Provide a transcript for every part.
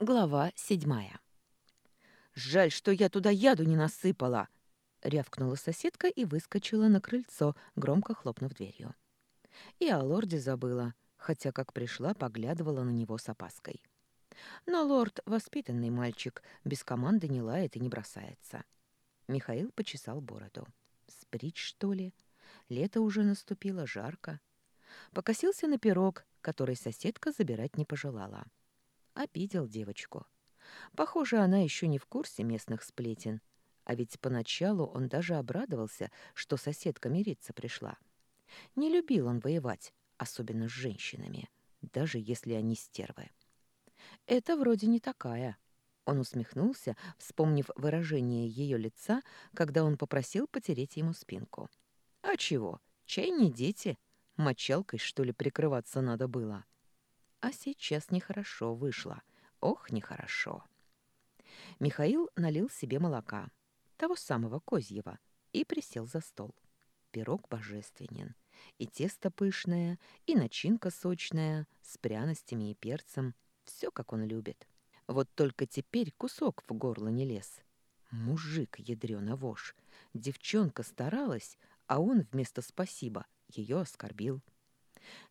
Глава седьмая. «Жаль, что я туда яду не насыпала!» — рявкнула соседка и выскочила на крыльцо, громко хлопнув дверью. И о лорде забыла, хотя, как пришла, поглядывала на него с опаской. Но лорд — воспитанный мальчик, без команды не лает и не бросается. Михаил почесал бороду. «Сприть, что ли? Лето уже наступило, жарко». Покосился на пирог, который соседка забирать не пожелала. Обидел девочку. Похоже, она еще не в курсе местных сплетен. А ведь поначалу он даже обрадовался, что соседка мириться пришла. Не любил он воевать, особенно с женщинами, даже если они стервы. Это вроде не такая. Он усмехнулся, вспомнив выражение ее лица, когда он попросил потереть ему спинку. А чего? Чай не дети. Мочалкой, что ли, прикрываться надо было. А сейчас нехорошо вышло. Ох, нехорошо. Михаил налил себе молока, того самого козьего, и присел за стол. Пирог божественен. И тесто пышное, и начинка сочная, с пряностями и перцем. Все, как он любит. Вот только теперь кусок в горло не лез. Мужик, ядрёна вошь. Девчонка старалась, а он вместо «спасибо» ее оскорбил.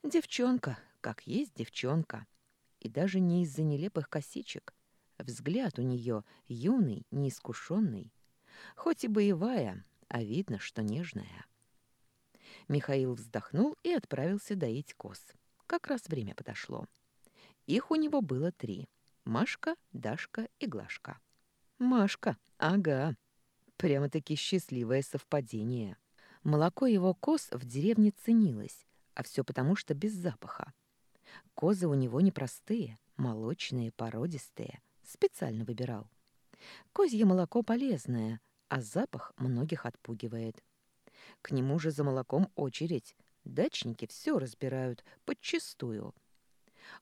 Девчонка, как есть девчонка. И даже не из-за нелепых косичек. Взгляд у нее юный, неискушенный. Хоть и боевая, а видно, что нежная. Михаил вздохнул и отправился доить коз. Как раз время подошло. Их у него было три. Машка, Дашка и Глашка. Машка, ага. Прямо-таки счастливое совпадение. Молоко его коз в деревне ценилось, а все потому, что без запаха. Козы у него непростые, молочные, породистые. Специально выбирал. Козье молоко полезное, а запах многих отпугивает. К нему же за молоком очередь. Дачники все разбирают, подчистую.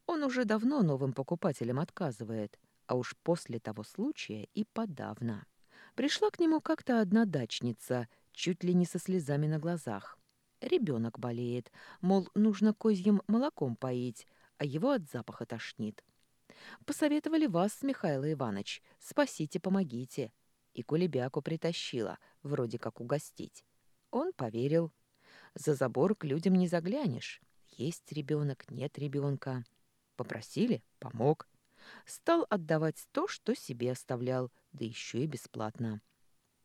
Он уже давно новым покупателям отказывает, а уж после того случая и подавно. Пришла к нему как-то одна дачница, чуть ли не со слезами на глазах. Ребенок болеет, мол, нужно козьим молоком поить, а его от запаха тошнит. Посоветовали вас, Михаил Иванович, спасите, помогите. И кулебяку притащила, вроде как угостить. Он поверил. За забор к людям не заглянешь. Есть ребенок, нет ребенка. Попросили — помог. Стал отдавать то, что себе оставлял, да еще и бесплатно.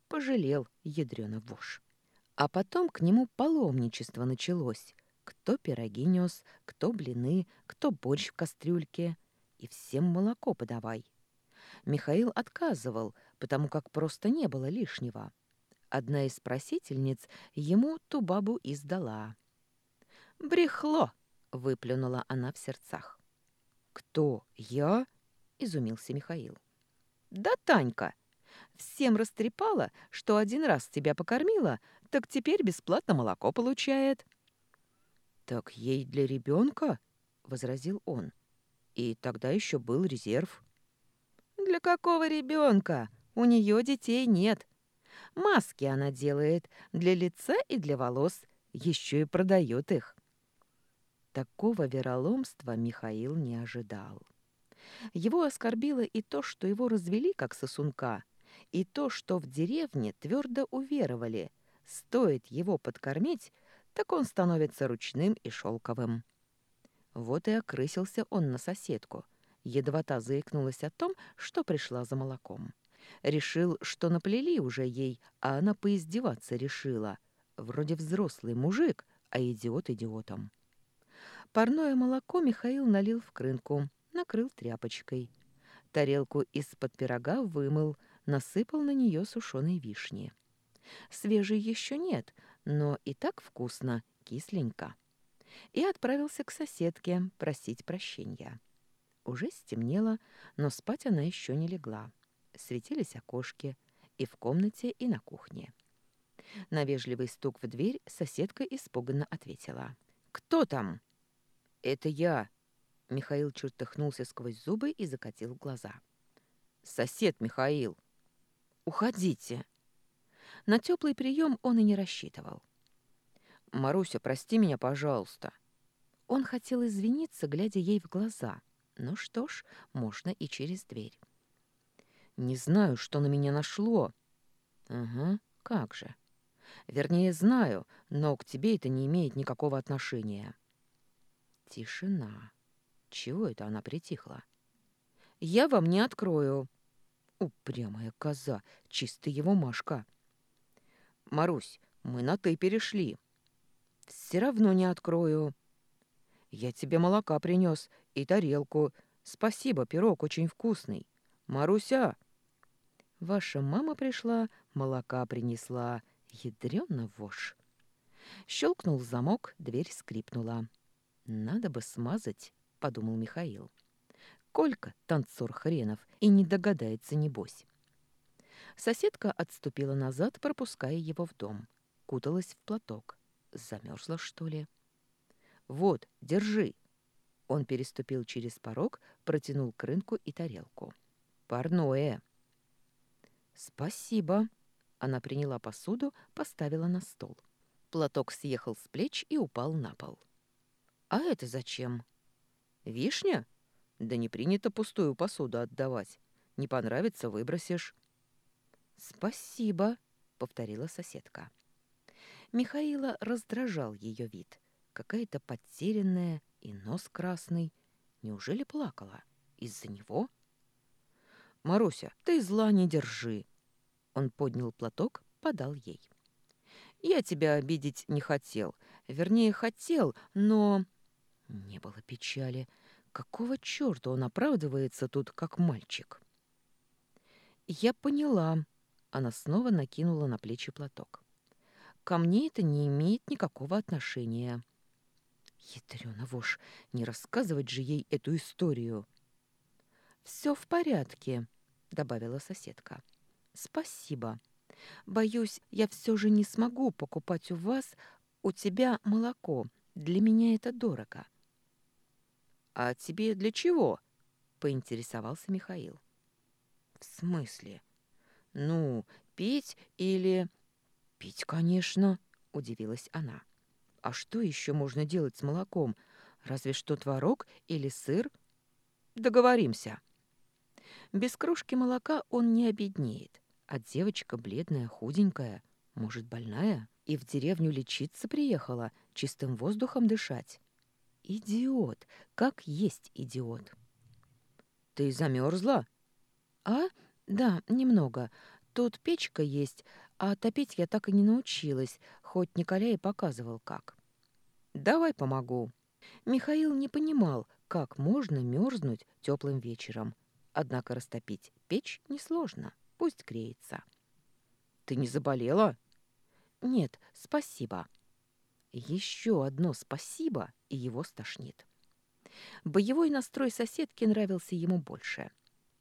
Пожалел ядрёна вошь. А потом к нему паломничество началось. Кто пироги нес, кто блины, кто борщ в кастрюльке. И всем молоко подавай. Михаил отказывал, потому как просто не было лишнего. Одна из просительниц ему ту бабу и сдала. «Брехло!» — выплюнула она в сердцах. «Кто? Я?» — изумился Михаил. «Да Танька! Всем растрепала, что один раз тебя покормила, так теперь бесплатно молоко получает». «Так ей для ребенка?» — возразил он. «И тогда еще был резерв». «Для какого ребенка? У нее детей нет. Маски она делает для лица и для волос, еще и продает их. Такого вероломства Михаил не ожидал. Его оскорбило и то, что его развели как сосунка, и то, что в деревне твердо уверовали, стоит его подкормить, так он становится ручным и шелковым. Вот и окрысился он на соседку. Едва та заикнулась о том, что пришла за молоком. Решил, что наплели уже ей, а она поиздеваться решила. Вроде взрослый мужик, а идиот идиотом. Парное молоко Михаил налил в крынку, накрыл тряпочкой. Тарелку из-под пирога вымыл, насыпал на нее сушеной вишни. Свежей еще нет, но и так вкусно, кисленько. И отправился к соседке просить прощения. Уже стемнело, но спать она еще не легла светились окошки и в комнате, и на кухне. На вежливый стук в дверь соседка испуганно ответила. «Кто там?» «Это я!» Михаил чертыхнулся сквозь зубы и закатил глаза. «Сосед Михаил!» «Уходите!» На теплый прием он и не рассчитывал. «Маруся, прости меня, пожалуйста!» Он хотел извиниться, глядя ей в глаза, Ну что ж, можно и через дверь. Не знаю, что на меня нашло. Ага, как же. Вернее, знаю, но к тебе это не имеет никакого отношения. Тишина. Чего это она притихла? Я вам не открою. Упрямая коза, чистый его Машка. Марусь, мы на «ты» перешли. Все равно не открою. Я тебе молока принес и тарелку. Спасибо, пирог очень вкусный. Маруся! Ваша мама пришла, молока принесла. Ядрёно вошь. Щелкнул замок, дверь скрипнула. «Надо бы смазать», — подумал Михаил. Колька, танцор хренов, и не догадается, небось. Соседка отступила назад, пропуская его в дом. Куталась в платок. Замерзла, что ли? «Вот, держи!» Он переступил через порог, протянул к и тарелку. «Парное!» «Спасибо!» Она приняла посуду, поставила на стол. Платок съехал с плеч и упал на пол. «А это зачем?» «Вишня?» Да не принято пустую посуду отдавать. Не понравится — выбросишь. «Спасибо», — повторила соседка. Михаила раздражал ее вид. Какая-то потерянная и нос красный. Неужели плакала? Из-за него? «Маруся, ты зла не держи!» Он поднял платок, подал ей. «Я тебя обидеть не хотел. Вернее, хотел, но...» Не было печали. Какого черта он оправдывается тут, как мальчик? Я поняла. Она снова накинула на плечи платок. Ко мне это не имеет никакого отношения. Ядрёна вошь, не рассказывать же ей эту историю. Все в порядке, добавила соседка. Спасибо. Боюсь, я все же не смогу покупать у вас, у тебя молоко. Для меня это дорого. «А тебе для чего?» — поинтересовался Михаил. «В смысле? Ну, пить или...» «Пить, конечно», — удивилась она. «А что еще можно делать с молоком? Разве что творог или сыр?» «Договоримся». Без кружки молока он не обеднеет, а девочка бледная, худенькая, может, больная, и в деревню лечиться приехала, чистым воздухом дышать. Идиот, как есть идиот. Ты замерзла? А? Да, немного. Тут печка есть, а топить я так и не научилась, хоть Николя и показывал как. Давай помогу. Михаил не понимал, как можно мерзнуть теплым вечером. Однако растопить печь несложно, пусть греется. Ты не заболела? Нет, спасибо. Еще одно спасибо, и его стошнит. Боевой настрой соседки нравился ему больше.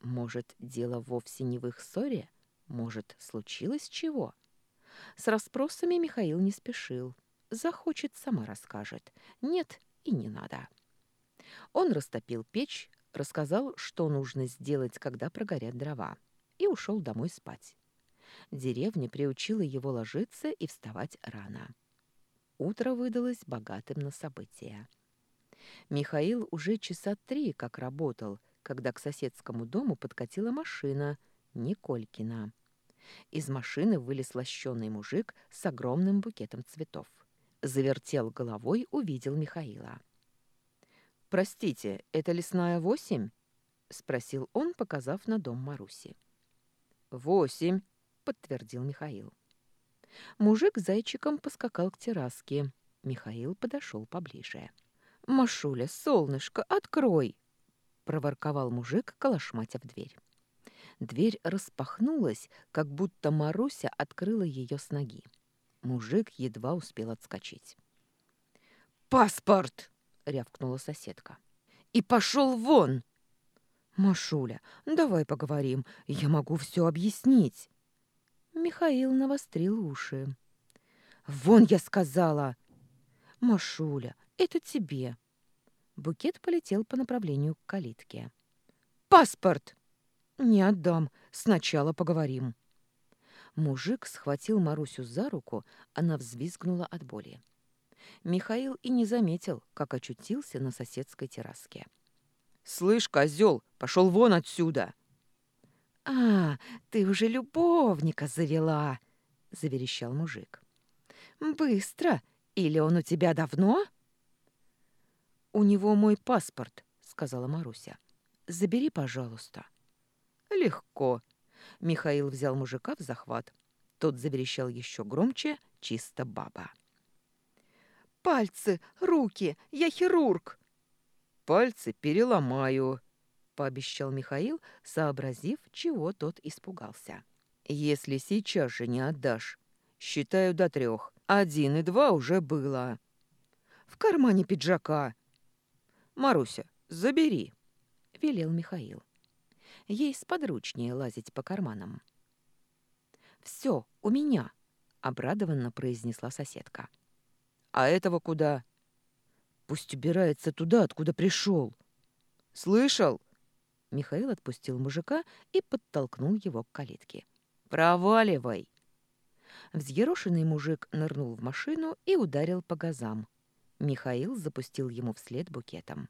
Может, дело вовсе не в их ссоре? Может, случилось чего? С расспросами Михаил не спешил. Захочет, сама расскажет. Нет, и не надо. Он растопил печь, рассказал, что нужно сделать, когда прогорят дрова, и ушел домой спать. Деревня приучила его ложиться и вставать рано. Утро выдалось богатым на события. Михаил уже часа три как работал, когда к соседскому дому подкатила машина Николькина. Из машины вылез лощеный мужик с огромным букетом цветов. Завертел головой, увидел Михаила. «Простите, это лесная восемь?» — спросил он, показав на дом Маруси. «Восемь», — подтвердил Михаил. Мужик зайчиком поскакал к терраске. Михаил подошел поближе. «Машуля, солнышко, открой!» — проворковал мужик, калашматя в дверь. Дверь распахнулась, как будто Маруся открыла ее с ноги. Мужик едва успел отскочить. «Паспорт!» — рявкнула соседка. «И пошел вон!» «Машуля, давай поговорим, я могу все объяснить!» Михаил навострил уши. «Вон, я сказала!» «Машуля, это тебе!» Букет полетел по направлению к калитке. «Паспорт!» «Не отдам. Сначала поговорим». Мужик схватил Марусю за руку, она взвизгнула от боли. Михаил и не заметил, как очутился на соседской терраске. «Слышь, козел, пошел вон отсюда!» «А, ты уже любовника завела!» — заверещал мужик. «Быстро! Или он у тебя давно?» «У него мой паспорт», — сказала Маруся. «Забери, пожалуйста». «Легко». Михаил взял мужика в захват. Тот заверещал еще громче, чисто баба. «Пальцы, руки! Я хирург!» «Пальцы переломаю», — пообещал Михаил, сообразив, чего тот испугался. «Если сейчас же не отдашь, считаю до трех. Один и два уже было». «В кармане пиджака», «Маруся, забери!» — велел Михаил. Ей сподручнее лазить по карманам. «Все, у меня!» — обрадованно произнесла соседка. «А этого куда?» «Пусть убирается туда, откуда пришел». «Слышал?» Михаил отпустил мужика и подтолкнул его к калитке. «Проваливай!» Взъерошенный мужик нырнул в машину и ударил по газам. Михаил запустил ему вслед букетом.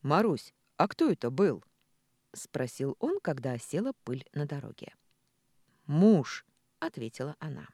«Марусь, а кто это был?» — спросил он, когда осела пыль на дороге. «Муж», — ответила она.